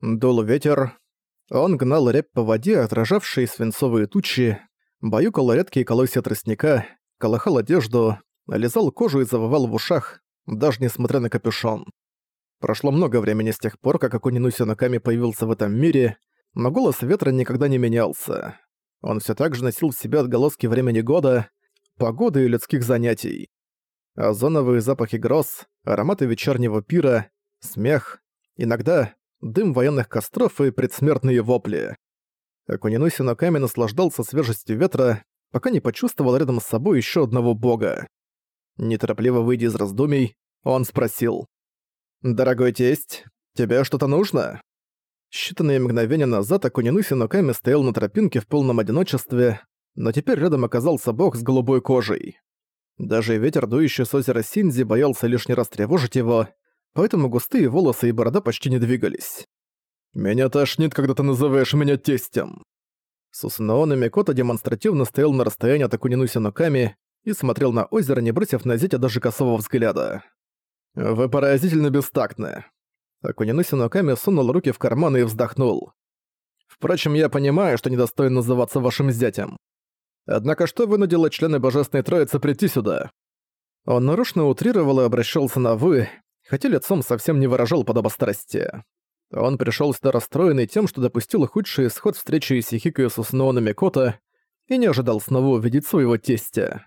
Дул ветер. Он гнал рябь по воде, отражавшие свинцовые тучи, баюкал редкие колосья тростника, колыхал одежду, лизал кожу и завывал в ушах, даже несмотря на капюшон. Прошло много времени с тех пор, как Акунину Синоками появился в этом мире, но голос ветра никогда не менялся. Он все так же носил в себе отголоски времени года, погоды и людских занятий. Озоновые запахи гроз, ароматы вечернего пира, смех, иногда дым военных костров и предсмертные вопли. Акунинуси Ноками наслаждался свежестью ветра, пока не почувствовал рядом с собой еще одного бога. Неторопливо выйдя из раздумий, он спросил. «Дорогой тесть, тебе что-то нужно?» Считанные мгновения назад Акунинуси Ноками стоял на тропинке в полном одиночестве, но теперь рядом оказался бог с голубой кожей. Даже ветер, дующий с озера Синзи, боялся лишний раз тревожить его, поэтому густые волосы и борода почти не двигались. «Меня тошнит, когда ты называешь меня тестем!» Сусунаон и Микото демонстративно стоял на расстоянии от Акунинуси Ноками и смотрел на озеро, не бросив на зятя даже косого взгляда. «Вы поразительно бестактны». Акунинуси Ноками сунул руки в карманы и вздохнул. «Впрочем, я понимаю, что недостоин называться вашим зятем. Однако что вынудило члены Божественной Троицы прийти сюда?» Он нарочно утрировал и обращался на «вы», хотя лицом совсем не выражал подобострастия. Он пришел сюда расстроенный тем, что допустил худший исход встречи Исихико с Усуноона Микото и не ожидал снова увидеть своего тестя.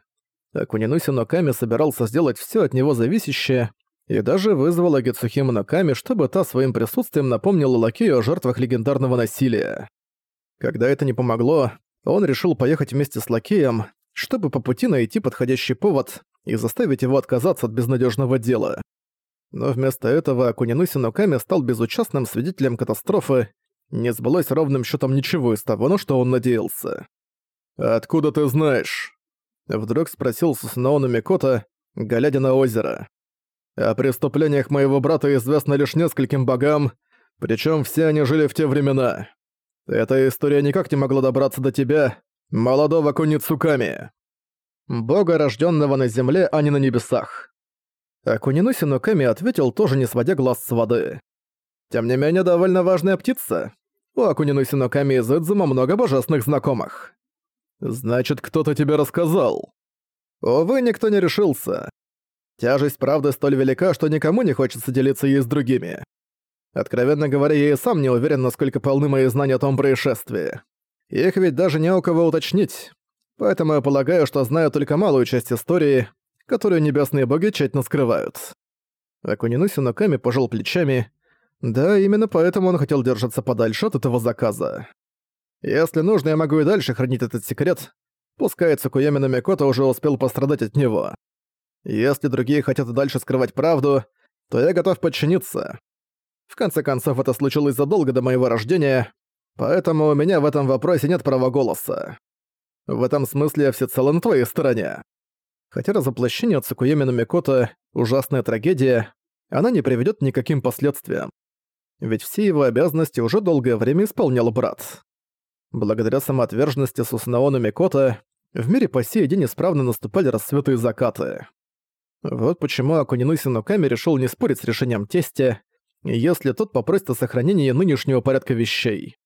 Акунинуси Ноками собирался сделать все от него зависящее и даже вызвал Агицухиму Ноками, чтобы та своим присутствием напомнила Лакею о жертвах легендарного насилия. Когда это не помогло, он решил поехать вместе с Лакеем, чтобы по пути найти подходящий повод и заставить его отказаться от безнадежного дела. Но вместо этого Акунинуси Ноками стал безучастным свидетелем катастрофы, не сбылось ровным счетом ничего из того, на что он надеялся. «Откуда ты знаешь?» Вдруг спросил Сусунаону Микото, глядя на озеро. «О преступлениях моего брата известно лишь нескольким богам, причем все они жили в те времена. Эта история никак не могла добраться до тебя, молодого Куницуками. Бога, рожденного на земле, а не на небесах. Акунинуси Ноками ответил, тоже не сводя глаз с воды. «Тем не менее, довольно важная птица. У Акунинуси Ноками из Идзума много божественных знакомых». «Значит, кто-то тебе рассказал?» «Увы, никто не решился. Тяжесть правды столь велика, что никому не хочется делиться ей с другими. Откровенно говоря, я и сам не уверен, насколько полны мои знания о том происшествии. Их ведь даже не у кого уточнить. Поэтому я полагаю, что знаю только малую часть истории, которую небесные боги тщательно скрывают. Акунинуси Ноками пожал плечами. Да, именно поэтому он хотел держаться подальше от этого заказа. Если нужно, я могу и дальше хранить этот секрет. Пускай Цукуями Намикото уже успел пострадать от него. Если другие хотят и дальше скрывать правду, то я готов подчиниться. В конце концов, это случилось задолго до моего рождения, поэтому у меня в этом вопросе нет права голоса. В этом смысле я всецело на твоей стороне. Хотя разоплощение Цукуеми Микото – ужасная трагедия, она не приведет к никаким последствиям. Ведь все его обязанности уже долгое время исполнял брат. Благодаря самоотверженности Сусанаону Микото в мире по сей день исправно наступали рассветы и закаты. Вот почему Акунинуси Ноками решил не спорить с решением тестя, если тот попросит о сохранении нынешнего порядка вещей.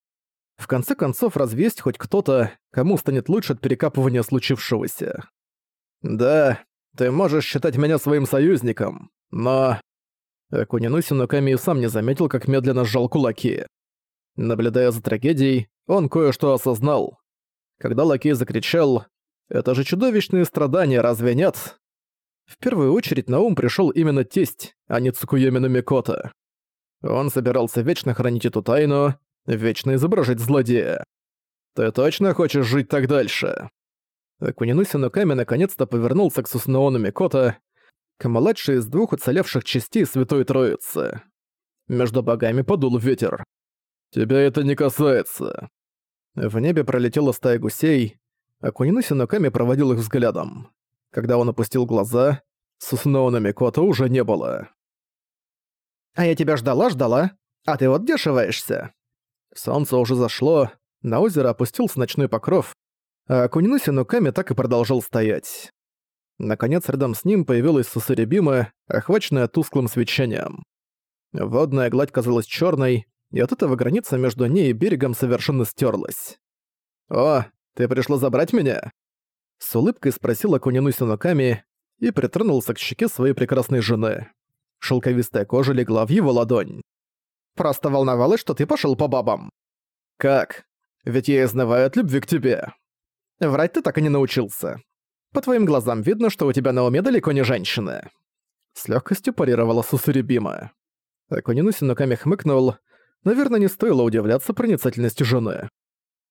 В конце концов, разве есть хоть кто-то, кому станет лучше от перекапывания случившегося? «Да, ты можешь считать меня своим союзником, но...» Акунинуси Ноками и сам не заметил, как медленно сжал кулаки. Наблюдая за трагедией, он кое-что осознал. Когда Лакей закричал «Это же чудовищные страдания, разве нет?» В первую очередь на ум пришел именно тесть, а не Цукуеми Микото. Он собирался вечно хранить эту тайну, вечно изображать злодея. «Ты точно хочешь жить так дальше?» Акунинуси Ноками наконец-то повернулся к Сусунаону Микото, к младшей из двух уцелевших частей Святой Троицы. Между богами подул ветер. «Тебя это не касается». В небе пролетела стая гусей, Акунинуси Ноками проводил их взглядом. Когда он опустил глаза, Сусунаона Микото уже не было. «А я тебя ждала-ждала, а ты вот где шиваешься?» Солнце уже зашло, на озеро опустился ночной покров, а Кунинуси Нуками так и продолжал стоять. Наконец, рядом с ним появилась Сусарибима, охваченная тусклым свечением. Водная гладь казалась черной, и от этого граница между ней и берегом совершенно стерлась. «О, ты пришла забрать меня?» С улыбкой спросила Кунину Синоками и притронулся к щеке своей прекрасной жены. Шелковистая кожа легла в его ладонь. «Просто волновалась, что ты пошел по бабам». «Как? Ведь я изнываю от любви к тебе». «Врать ты так и не научился. По твоим глазам видно, что у тебя на уме далеко не женщина». С легкостью парировала Сусурибима. Акунину Синоками хмыкнул. Наверное, не стоило удивляться проницательности жены.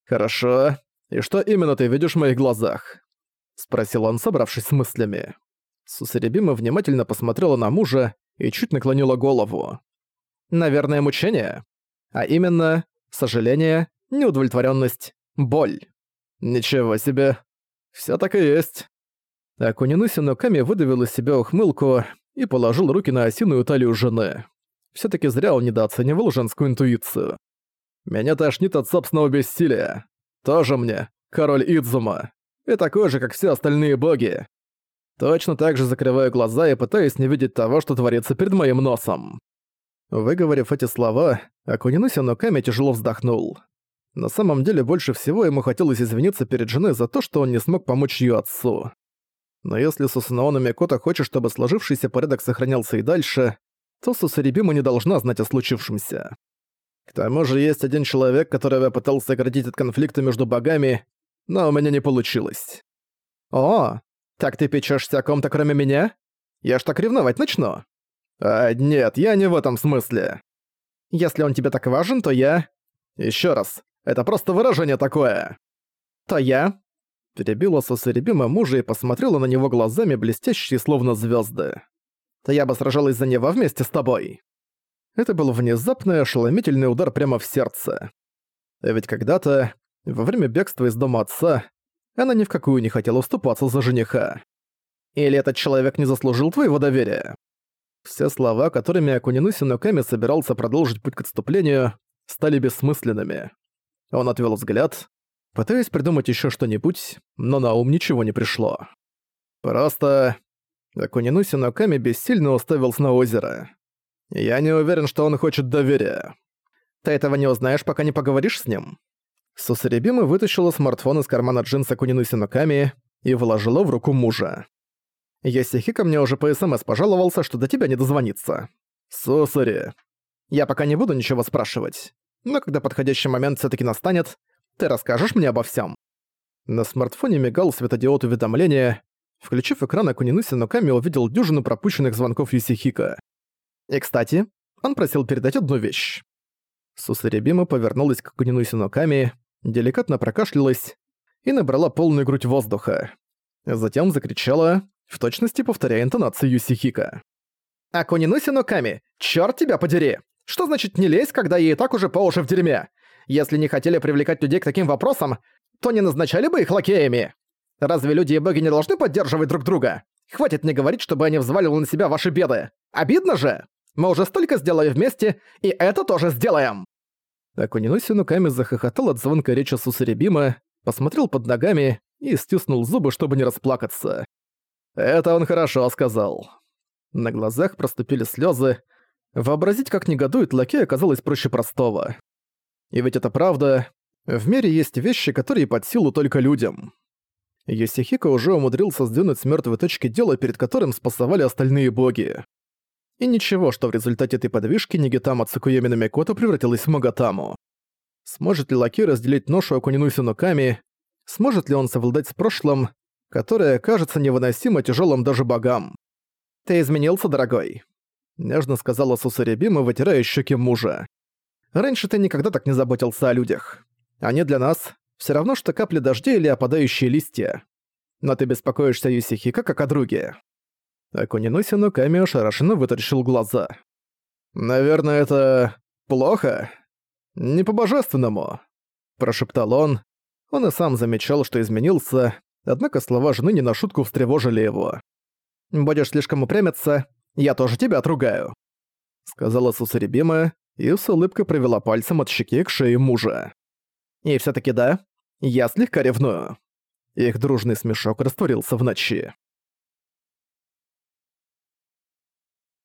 «Хорошо. И что именно ты видишь в моих глазах?» Спросил он, собравшись с мыслями. Сусеребима внимательно посмотрела на мужа и чуть наклонила голову. «Наверное, мучение. А именно, сожаление, неудовлетворенность, боль. Ничего себе. Все так и есть». Акунинуси Ноками выдавил из себя ухмылку и положил руки на осиную талию жены. все таки зря он недооценивал женскую интуицию. «Меня тошнит от собственного бессилия. Тоже мне, король Идзума. И такой же, как все остальные боги. Точно так же закрываю глаза и пытаюсь не видеть того, что творится перед моим носом. Выговорив эти слова, Акунинуси Ноками тяжело вздохнул. На самом деле, больше всего ему хотелось извиниться перед женой за то, что он не смог помочь ее отцу. Но если Сусунаона Микото хочет, чтобы сложившийся порядок сохранялся и дальше, то Сусарибима не должна знать о случившемся. К тому же есть один человек, которого я пытался оградить от конфликта между богами, но у меня не получилось. О, «Так ты печешься о ком-то кроме меня? Я ж так ревновать начну». «А, нет, я не в этом смысле. Если он тебе так важен, то я...» Еще раз, это просто выражение такое». «То я...» Перебила Сосеребима мужа и посмотрела на него глазами, блестящие словно звезды. «То я бы сражалась за него вместе с тобой». Это был внезапный ошеломительный удар прямо в сердце. А ведь когда-то, во время бегства из дома отца, она ни в какую не хотела уступаться за жениха. Или этот человек не заслужил твоего доверия? Все слова, которыми Акунинуси Ноками собирался продолжить путь к отступлению, стали бессмысленными. Он отвел взгляд, пытаясь придумать еще что-нибудь, но на ум ничего не пришло. Просто... Акунинуси Ноками бессильно уставился на озеро. Я не уверен, что он хочет доверия. Ты этого не узнаешь, пока не поговоришь с ним. Сусаребима вытащила смартфон из кармана джинса Кунинуси Ноками и вложила в руку мужа. Ясихика мне уже по СМС пожаловался, что до тебя не дозвониться. Сусари. Я пока не буду ничего спрашивать. Но когда подходящий момент все таки настанет, ты расскажешь мне обо всем. На смартфоне мигал светодиод уведомления. Включив экран, Акунинуси Ноками увидел дюжину пропущенных звонков Юсихика. И, кстати, он просил передать одну вещь. Сусаребима повернулась к Акунинуси Ноками деликатно прокашлялась и набрала полную грудь воздуха. Затем закричала, в точности повторяя интонацию Юсихика. «Акунинуси Ноками, чёрт тебя подери! Что значит не лезь, когда ей так уже по уши в дерьме? Если не хотели привлекать людей к таким вопросам, то не назначали бы их лакеями. Разве люди и боги не должны поддерживать друг друга? Хватит мне говорить, чтобы они взваливали на себя ваши беды. Обидно же! Мы уже столько сделали вместе, и это тоже сделаем!» Акунинуси Нуками захохотал от звонка речи Сусарибима, посмотрел под ногами и стиснул зубы, чтобы не расплакаться. Это он хорошо сказал. На глазах проступили слезы. Вообразить, как негодует лакей, оказалось проще простого. И ведь это правда. В мире есть вещи, которые под силу только людям. Йосихико уже умудрился сдвинуть с мертвой точки дела, перед которым спасовали остальные боги. И ничего, что в результате этой подвижки Нигитама Цукуеми Намикото превратилась в Магатаму. Сможет ли Лаки разделить ношу Акунинуси Ноками? Сможет ли он совладать с прошлым, которое кажется невыносимо тяжелым даже богам? «Ты изменился, дорогой», — нежно сказала Сусаребима, вытирая щеки мужа. «Раньше ты никогда так не заботился о людях. Они для нас все равно, что капли дождя или опадающие листья. Но ты беспокоишься Юсихика как о друге». Акунинуси Нуками ошарашенно вытаращил глаза. «Наверное, это... плохо? Не по-божественному», – прошептал он. Он и сам замечал, что изменился, однако слова жены не на шутку встревожили его. «Будешь слишком упрямиться, я тоже тебя отругаю», – сказала Сусарибима и с улыбкой провела пальцем от щеки к шее мужа. «И всё-таки да, я слегка ревную». Их дружный смешок растворился в ночи.